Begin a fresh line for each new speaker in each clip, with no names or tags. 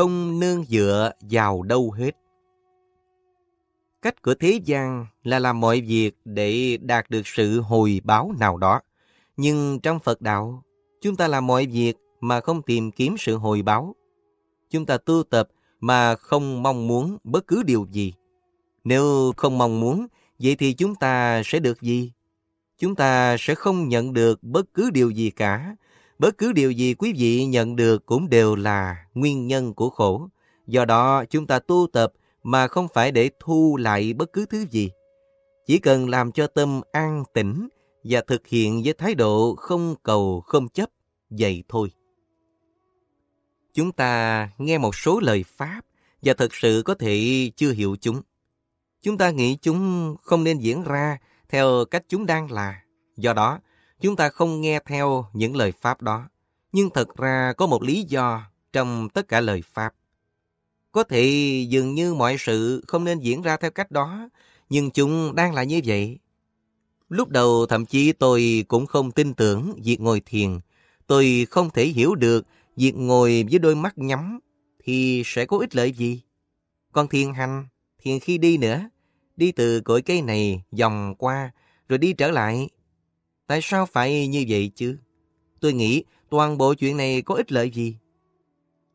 không nương dựa vào đâu hết. Cách của thế gian là làm mọi việc để đạt được sự hồi báo nào đó. Nhưng trong Phật đạo, chúng ta làm mọi việc mà không tìm kiếm sự hồi báo. Chúng ta tu tập mà không mong muốn bất cứ điều gì. Nếu không mong muốn, vậy thì chúng ta sẽ được gì? Chúng ta sẽ không nhận được bất cứ điều gì cả. Bất cứ điều gì quý vị nhận được cũng đều là nguyên nhân của khổ. Do đó, chúng ta tu tập mà không phải để thu lại bất cứ thứ gì. Chỉ cần làm cho tâm an tĩnh và thực hiện với thái độ không cầu, không chấp, vậy thôi. Chúng ta nghe một số lời Pháp và thực sự có thể chưa hiểu chúng. Chúng ta nghĩ chúng không nên diễn ra theo cách chúng đang là. Do đó, chúng ta không nghe theo những lời Pháp đó. Nhưng thật ra có một lý do trong tất cả lời Pháp. Có thể dường như mọi sự không nên diễn ra theo cách đó, nhưng chúng đang là như vậy. Lúc đầu thậm chí tôi cũng không tin tưởng việc ngồi thiền. Tôi không thể hiểu được việc ngồi với đôi mắt nhắm thì sẽ có ích lợi gì. Còn thiền hành, thiền khi đi nữa, đi từ cội cây này vòng qua rồi đi trở lại. Tại sao phải như vậy chứ? Tôi nghĩ toàn bộ chuyện này có ích lợi gì?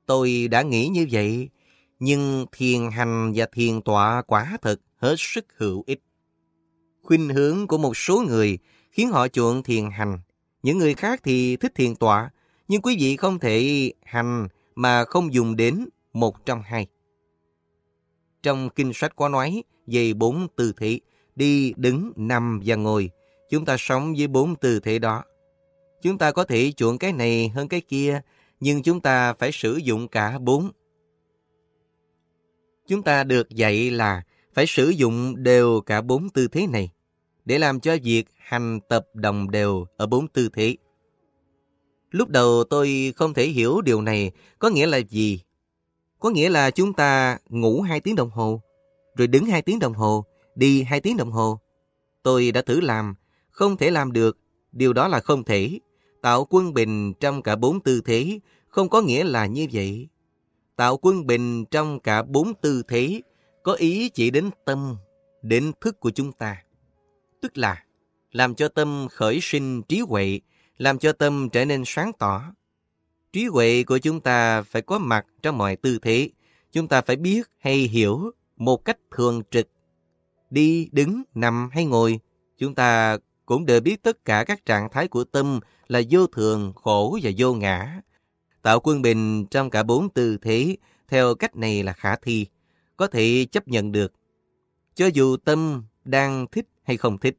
Tôi đã nghĩ như vậy, nhưng thiền hành và thiền tọa quả thật hết sức hữu ích. Khuynh hướng của một số người khiến họ chuộng thiền hành. Những người khác thì thích thiền tọa, nhưng quý vị không thể hành mà không dùng đến một trong hai. Trong kinh sách có nói về bốn tư thế, đi, đứng, nằm và ngồi. Chúng ta sống với bốn tư thế đó. Chúng ta có thể chuộng cái này hơn cái kia, nhưng chúng ta phải sử dụng cả bốn. Chúng ta được dạy là phải sử dụng đều cả bốn tư thế này để làm cho việc hành tập đồng đều ở bốn tư thế. Lúc đầu tôi không thể hiểu điều này có nghĩa là gì. Có nghĩa là chúng ta ngủ 2 tiếng đồng hồ, rồi đứng 2 tiếng đồng hồ, đi 2 tiếng đồng hồ. Tôi đã thử làm, không thể làm được, điều đó là không thể. Tạo quân bình trong cả bốn tư thế không có nghĩa là như vậy. Tạo quân bình trong cả bốn tư thế có ý chỉ đến tâm, đến thức của chúng ta. Tức là làm cho tâm khởi sinh trí huệ, làm cho tâm trở nên sáng tỏ. Trí huệ của chúng ta phải có mặt trong mọi tư thế. Chúng ta phải biết hay hiểu một cách thường trực. Đi, đứng, nằm hay ngồi, chúng ta cũng đều biết tất cả các trạng thái của tâm là vô thường, khổ và vô ngã. Tạo quân bình trong cả bốn tư thế theo cách này là khả thi, có thể chấp nhận được. Cho dù tâm đang thích hay không thích,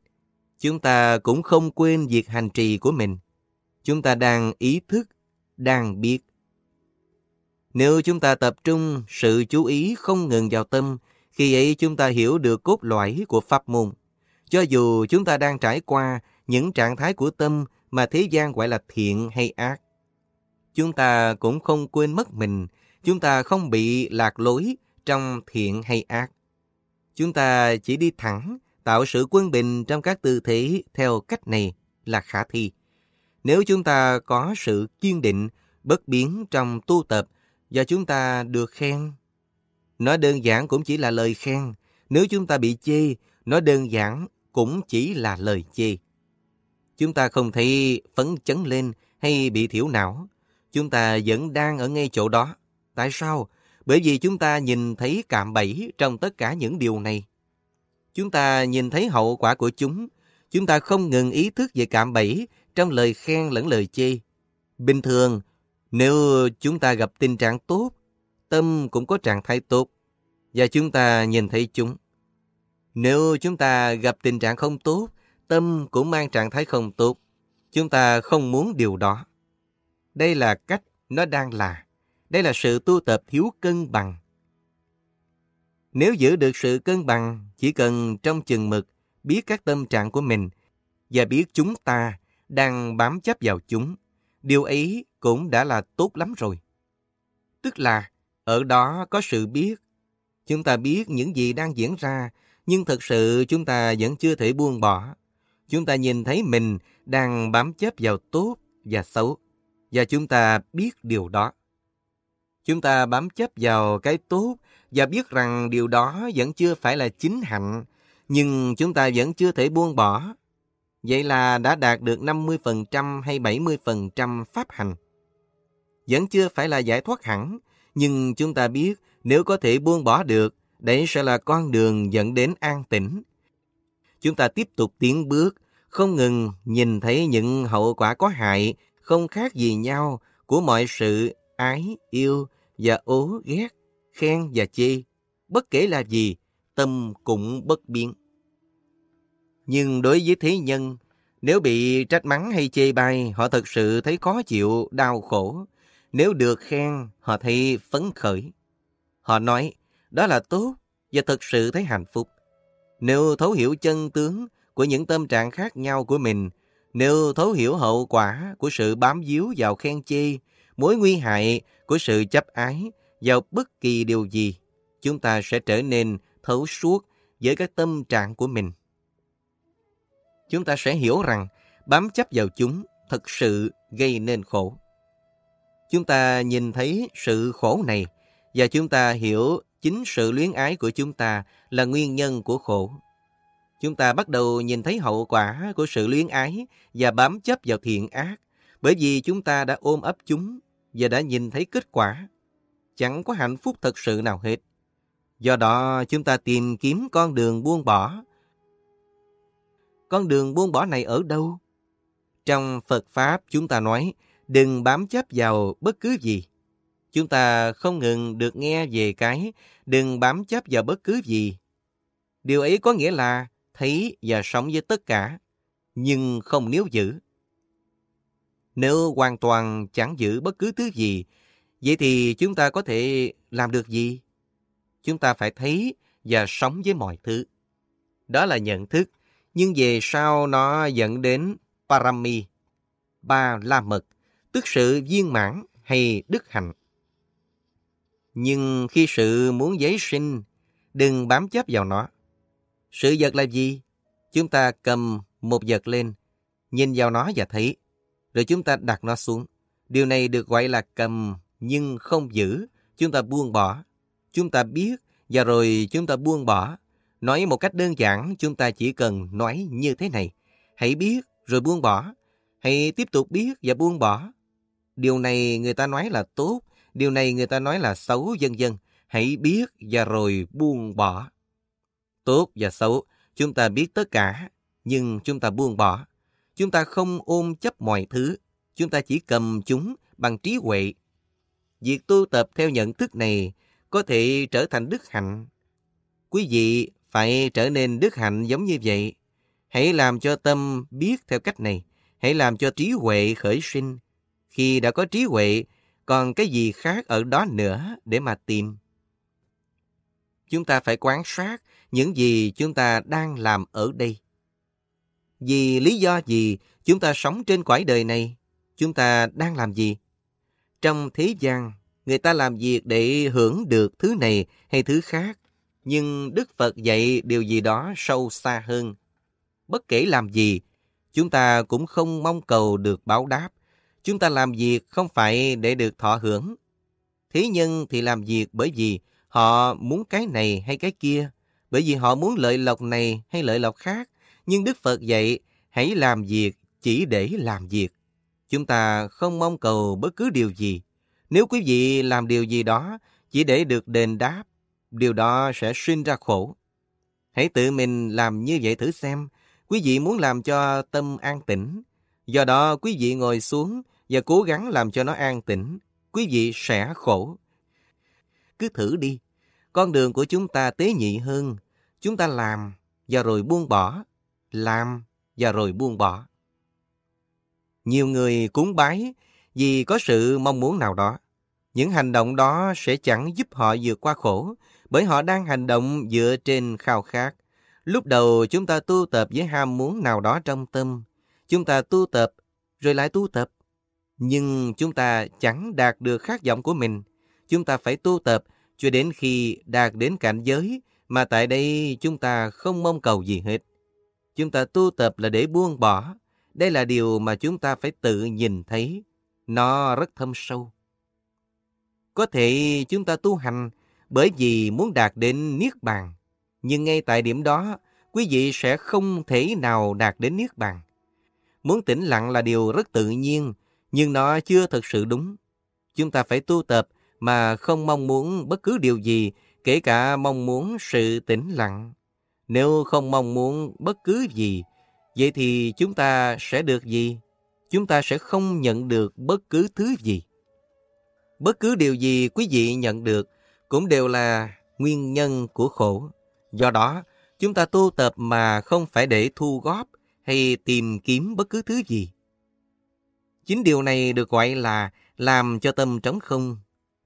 chúng ta cũng không quên việc hành trì của mình. Chúng ta đang ý thức, đang biết. Nếu chúng ta tập trung sự chú ý không ngừng vào tâm, khi ấy chúng ta hiểu được cốt lõi của pháp môn. Cho dù chúng ta đang trải qua những trạng thái của tâm mà thế gian gọi là thiện hay ác, chúng ta cũng không quên mất mình, chúng ta không bị lạc lối trong thiện hay ác. Chúng ta chỉ đi thẳng, tạo sự quân bình trong các tư thế theo cách này là khả thi. Nếu chúng ta có sự kiên định, bất biến trong tu tập và chúng ta được khen, nó đơn giản cũng chỉ là lời khen. Nếu chúng ta bị chê, nó đơn giản cũng chỉ là lời chê. Chúng ta không thấy phấn chấn lên hay bị thiểu não. Chúng ta vẫn đang ở ngay chỗ đó. Tại sao? Bởi vì chúng ta nhìn thấy cạm bẫy trong tất cả những điều này. Chúng ta nhìn thấy hậu quả của chúng. Chúng ta không ngừng ý thức về cạm bẫy trong lời khen lẫn lời chê. Bình thường, nếu chúng ta gặp tình trạng tốt, tâm cũng có trạng thái tốt, và chúng ta nhìn thấy chúng. Nếu chúng ta gặp tình trạng không tốt, tâm cũng mang trạng thái không tốt. Chúng ta không muốn điều đó. Đây là cách nó đang là. Đây là sự tu tập thiếu cân bằng. Nếu giữ được sự cân bằng, chỉ cần trong chừng mực biết các tâm trạng của mình và biết chúng ta đang bám chấp vào chúng, điều ấy cũng đã là tốt lắm rồi. Tức là ở đó có sự biết. Chúng ta biết những gì đang diễn ra, nhưng thực sự chúng ta vẫn chưa thể buông bỏ. Chúng ta nhìn thấy mình đang bám chấp vào tốt và xấu, và chúng ta biết điều đó. Chúng ta bám chấp vào cái tốt và biết rằng điều đó vẫn chưa phải là chính hạnh, nhưng chúng ta vẫn chưa thể buông bỏ. Vậy là đã đạt được 50% hay 70% pháp hành. Vẫn chưa phải là giải thoát hẳn, nhưng chúng ta biết nếu có thể buông bỏ được, đấy sẽ là con đường dẫn đến an tĩnh. Chúng ta tiếp tục tiến bước, không ngừng nhìn thấy những hậu quả có hại, không khác gì nhau của mọi sự ái, yêu và ố ghét, khen và chê. Bất kể là gì, tâm cũng bất biến. Nhưng đối với thế nhân, nếu bị trách mắng hay chê bai, họ thật sự thấy khó chịu, đau khổ. Nếu được khen, họ thấy phấn khởi. Họ nói, đó là tốt và thật sự thấy hạnh phúc. Nếu thấu hiểu chân tướng của những tâm trạng khác nhau của mình, nếu thấu hiểu hậu quả của sự bám víu vào khen chê, mối nguy hại của sự chấp ái vào bất kỳ điều gì, chúng ta sẽ trở nên thấu suốt với các tâm trạng của mình. Chúng ta sẽ hiểu rằng bám chấp vào chúng thật sự gây nên khổ. Chúng ta nhìn thấy sự khổ này và chúng ta hiểu chính sự luyến ái của chúng ta là nguyên nhân của khổ. Chúng ta bắt đầu nhìn thấy hậu quả của sự luyến ái và bám chấp vào thiện ác, bởi vì chúng ta đã ôm ấp chúng và đã nhìn thấy kết quả. Chẳng có hạnh phúc thật sự nào hết. Do đó, chúng ta tìm kiếm con đường buông bỏ. Con đường buông bỏ này ở đâu? Trong Phật Pháp, chúng ta nói, đừng bám chấp vào bất cứ gì. Chúng ta không ngừng được nghe về cái đừng bám chấp vào bất cứ gì. Điều ấy có nghĩa là thấy và sống với tất cả, nhưng không níu giữ. Nếu hoàn toàn chẳng giữ bất cứ thứ gì, vậy thì chúng ta có thể làm được gì? Chúng ta phải thấy và sống với mọi thứ. Đó là nhận thức, nhưng về sau nó dẫn đến parami, ba la mật, tức sự viên mãn hay đức hạnh. Nhưng khi sự muốn giấy sinh, đừng bám chấp vào nó. Sự vật là gì? Chúng ta cầm một vật lên, nhìn vào nó và thấy, rồi chúng ta đặt nó xuống. Điều này được gọi là cầm nhưng không giữ, chúng ta buông bỏ. Chúng ta biết và rồi chúng ta buông bỏ. Nói một cách đơn giản, chúng ta chỉ cần nói như thế này. Hãy biết rồi buông bỏ. Hãy tiếp tục biết và buông bỏ. Điều này người ta nói là tốt, điều này người ta nói là xấu, dân dân, Hãy biết và rồi buông bỏ. Tốt và xấu, chúng ta biết tất cả, nhưng chúng ta buông bỏ. Chúng ta không ôm chấp mọi thứ, chúng ta chỉ cầm chúng bằng trí huệ. Việc tu tập theo nhận thức này có thể trở thành đức hạnh. Quý vị phải trở nên đức hạnh giống như vậy. Hãy làm cho tâm biết theo cách này. Hãy làm cho trí huệ khởi sinh. Khi đã có trí huệ, còn cái gì khác ở đó nữa để mà tìm. Chúng ta phải quan sát những gì chúng ta đang làm ở đây. Vì lý do gì chúng ta sống trên cõi đời này? Chúng ta đang làm gì? Trong thế gian, người ta làm việc để hưởng được thứ này hay thứ khác. Nhưng Đức Phật dạy điều gì đó sâu xa hơn. Bất kể làm gì, chúng ta cũng không mong cầu được báo đáp. Chúng ta làm việc không phải để được thọ hưởng. Thế nhân thì làm việc bởi vì họ muốn cái này hay cái kia, bởi vì họ muốn lợi lộc này hay lợi lộc khác. Nhưng Đức Phật dạy, hãy làm việc chỉ để làm việc. Chúng ta không mong cầu bất cứ điều gì. Nếu quý vị làm điều gì đó chỉ để được đền đáp, điều đó sẽ sinh ra khổ. Hãy tự mình làm như vậy thử xem. Quý vị muốn làm cho tâm an tĩnh. Do đó quý vị ngồi xuống và cố gắng làm cho nó an tĩnh. Quý vị sẽ khổ. Cứ thử đi. Con đường của chúng ta tế nhị hơn. Chúng ta làm và rồi buông bỏ. Làm và rồi buông bỏ. Nhiều người cúng bái vì có sự mong muốn nào đó. Những hành động đó sẽ chẳng giúp họ vượt qua khổ, bởi họ đang hành động dựa trên khao khát. Lúc đầu chúng ta tu tập với ham muốn nào đó trong tâm. Chúng ta tu tập, rồi lại tu tập. Nhưng chúng ta chẳng đạt được khát vọng của mình. Chúng ta phải tu tập cho đến khi đạt đến cảnh giới mà tại đây chúng ta không mong cầu gì hết. Chúng ta tu tập là để buông bỏ. Đây là điều mà chúng ta phải tự nhìn thấy. Nó rất thâm sâu. Có thể chúng ta tu hành bởi vì muốn đạt đến Niết Bàn. Nhưng ngay tại điểm đó, quý vị sẽ không thể nào đạt đến Niết Bàn. Muốn tĩnh lặng là điều rất tự nhiên, nhưng nó chưa thực sự đúng. Chúng ta phải tu tập mà không mong muốn bất cứ điều gì, kể cả mong muốn sự tĩnh lặng. Nếu không mong muốn bất cứ gì, vậy thì chúng ta sẽ được gì? Chúng ta sẽ không nhận được bất cứ thứ gì. Bất cứ điều gì quý vị nhận được cũng đều là nguyên nhân của khổ. Do đó, chúng ta tu tập mà không phải để thu góp hay tìm kiếm bất cứ thứ gì. Chính điều này được gọi là làm cho tâm trống không.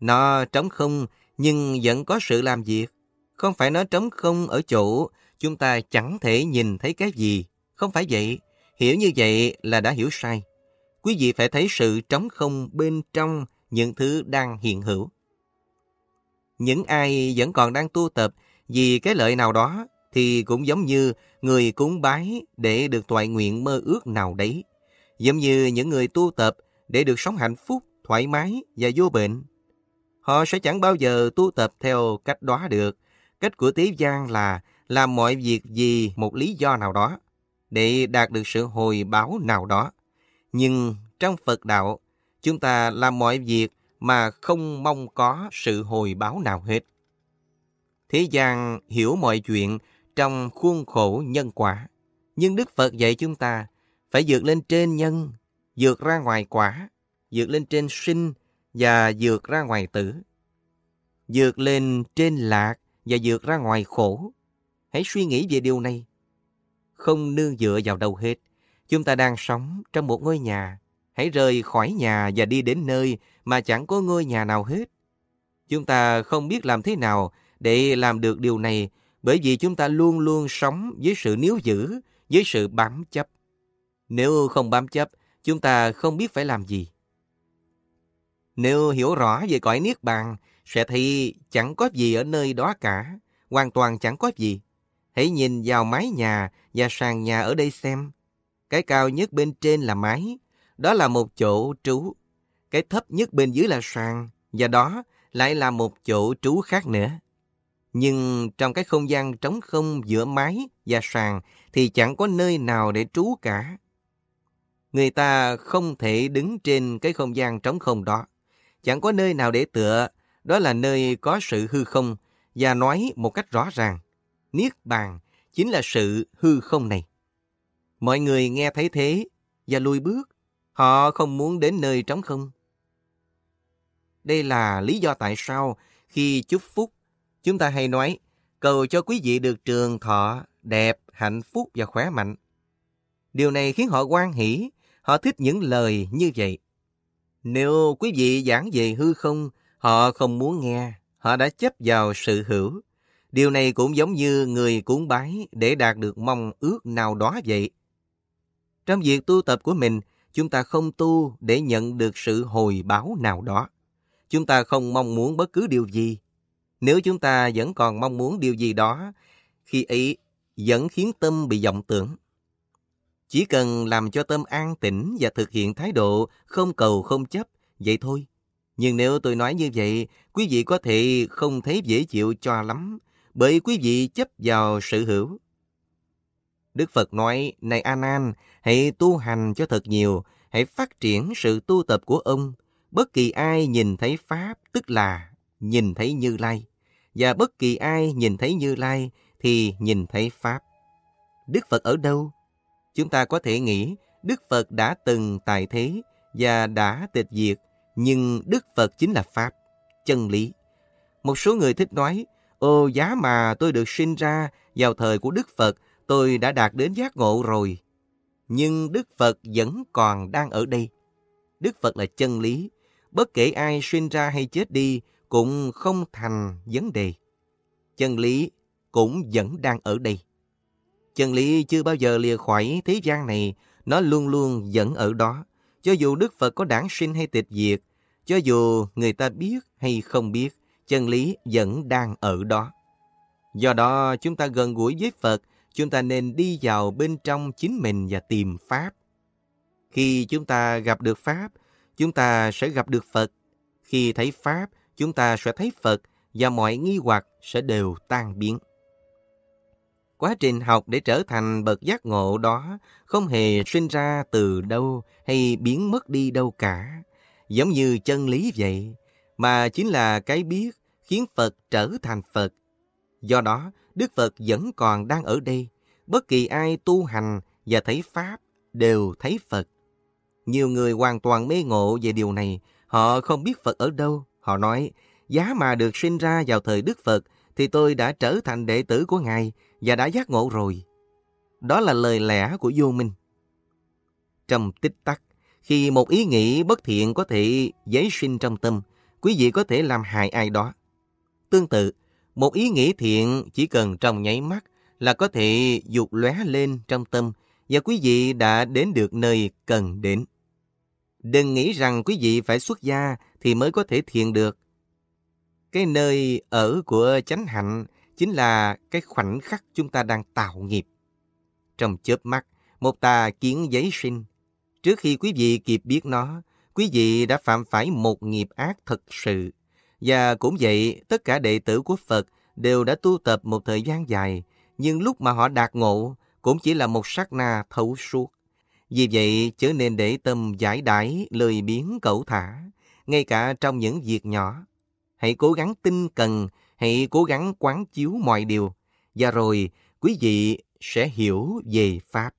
Nó trống không, nhưng vẫn có sự làm việc. Không phải nó trống không ở chỗ chúng ta chẳng thể nhìn thấy cái gì. Không phải vậy. Hiểu như vậy là đã hiểu sai. Quý vị phải thấy sự trống không bên trong những thứ đang hiện hữu. Những ai vẫn còn đang tu tập vì cái lợi nào đó thì cũng giống như người cúng bái để được toại nguyện mơ ước nào đấy. Giống như những người tu tập để được sống hạnh phúc, thoải mái và vô bệnh. Họ sẽ chẳng bao giờ tu tập theo cách đó được. Cách của Tế gian là làm mọi việc vì một lý do nào đó, để đạt được sự hồi báo nào đó. Nhưng trong Phật đạo, chúng ta làm mọi việc mà không mong có sự hồi báo nào hết. Thế gian hiểu mọi chuyện trong khuôn khổ nhân quả. Nhưng Đức Phật dạy chúng ta phải vượt lên trên nhân, vượt ra ngoài quả, vượt lên trên sinh và vượt ra ngoài tử. Vượt lên trên lạc và vượt ra ngoài khổ. Hãy suy nghĩ về điều này. Không nương dựa vào đâu hết. Chúng ta đang sống trong một ngôi nhà. Hãy rời khỏi nhà và đi đến nơi mà chẳng có ngôi nhà nào hết. Chúng ta không biết làm thế nào để làm được điều này bởi vì chúng ta luôn luôn sống với sự níu giữ, với sự bám chấp. Nếu không bám chấp, chúng ta không biết phải làm gì. Nếu hiểu rõ về cõi Niết Bàn, sẽ thấy chẳng có gì ở nơi đó cả, hoàn toàn chẳng có gì. Hãy nhìn vào mái nhà và sàn nhà ở đây xem. Cái cao nhất bên trên là mái, đó là một chỗ trú. Cái thấp nhất bên dưới là sàn, và đó lại là một chỗ trú khác nữa. Nhưng trong cái không gian trống không giữa mái và sàn thì chẳng có nơi nào để trú cả. Người ta không thể đứng trên cái không gian trống không đó. Chẳng có nơi nào để tựa, đó là nơi có sự hư không, và nói một cách rõ ràng, Niết Bàn chính là sự hư không này. Mọi người nghe thấy thế và lùi bước, họ không muốn đến nơi trống không. Đây là lý do tại sao khi chúc phúc Chúng ta hay nói, cầu cho quý vị được trường thọ, đẹp, hạnh phúc và khỏe mạnh. Điều này khiến họ quan hỷ, họ thích những lời như vậy. Nếu quý vị giảng về hư không, họ không muốn nghe, họ đã chấp vào sự hữu. Điều này cũng giống như người cúng bái để đạt được mong ước nào đó vậy. Trong việc tu tập của mình, chúng ta không tu để nhận được sự hồi báo nào đó. Chúng ta không mong muốn bất cứ điều gì, nếu chúng ta vẫn còn mong muốn điều gì đó, khi ấy vẫn khiến tâm bị vọng tưởng. Chỉ cần làm cho tâm an tĩnh và thực hiện thái độ không cầu không chấp, vậy thôi. Nhưng nếu tôi nói như vậy, quý vị có thể không thấy dễ chịu cho lắm, bởi quý vị chấp vào sự hữu. Đức Phật nói, này anan hãy tu hành cho thật nhiều, hãy phát triển sự tu tập của ông. Bất kỳ ai nhìn thấy Pháp, tức là nhìn thấy Như Lai và bất kỳ ai nhìn thấy Như Lai thì nhìn thấy Pháp. Đức Phật ở đâu? Chúng ta có thể nghĩ Đức Phật đã từng tại thế và đã tịch diệt, nhưng Đức Phật chính là Pháp, chân lý. Một số người thích nói, ô giá mà tôi được sinh ra vào thời của Đức Phật, tôi đã đạt đến giác ngộ rồi. Nhưng Đức Phật vẫn còn đang ở đây. Đức Phật là chân lý. Bất kể ai sinh ra hay chết đi, cũng không thành vấn đề. Chân lý cũng vẫn đang ở đây. Chân lý chưa bao giờ lìa khỏi thế gian này, nó luôn luôn vẫn ở đó. Cho dù Đức Phật có đản sinh hay tịch diệt, cho dù người ta biết hay không biết, chân lý vẫn đang ở đó. Do đó, chúng ta gần gũi với Phật, chúng ta nên đi vào bên trong chính mình và tìm Pháp. Khi chúng ta gặp được Pháp, chúng ta sẽ gặp được Phật. Khi thấy Pháp, chúng ta sẽ thấy Phật và mọi nghi hoặc sẽ đều tan biến. Quá trình học để trở thành bậc giác ngộ đó không hề sinh ra từ đâu hay biến mất đi đâu cả. Giống như chân lý vậy, mà chính là cái biết khiến Phật trở thành Phật. Do đó, Đức Phật vẫn còn đang ở đây. Bất kỳ ai tu hành và thấy Pháp đều thấy Phật. Nhiều người hoàn toàn mê ngộ về điều này. Họ không biết Phật ở đâu. Họ nói, giá mà được sinh ra vào thời Đức Phật thì tôi đã trở thành đệ tử của Ngài và đã giác ngộ rồi. Đó là lời lẽ của vô minh. Trong tích tắc, khi một ý nghĩ bất thiện có thể giấy sinh trong tâm, quý vị có thể làm hại ai đó. Tương tự, một ý nghĩ thiện chỉ cần trong nháy mắt là có thể dục lóe lên trong tâm và quý vị đã đến được nơi cần đến. Đừng nghĩ rằng quý vị phải xuất gia thì mới có thể thiện được. Cái nơi ở của chánh hạnh chính là cái khoảnh khắc chúng ta đang tạo nghiệp. Trong chớp mắt, một tà kiến giấy sinh. Trước khi quý vị kịp biết nó, quý vị đã phạm phải một nghiệp ác thật sự. Và cũng vậy, tất cả đệ tử của Phật đều đã tu tập một thời gian dài, nhưng lúc mà họ đạt ngộ cũng chỉ là một sát na thấu suốt. Vì vậy, chớ nên để tâm giải đãi, lời biến cẩu thả, ngay cả trong những việc nhỏ. Hãy cố gắng tinh cần, hãy cố gắng quán chiếu mọi điều, và rồi quý vị sẽ hiểu về Pháp.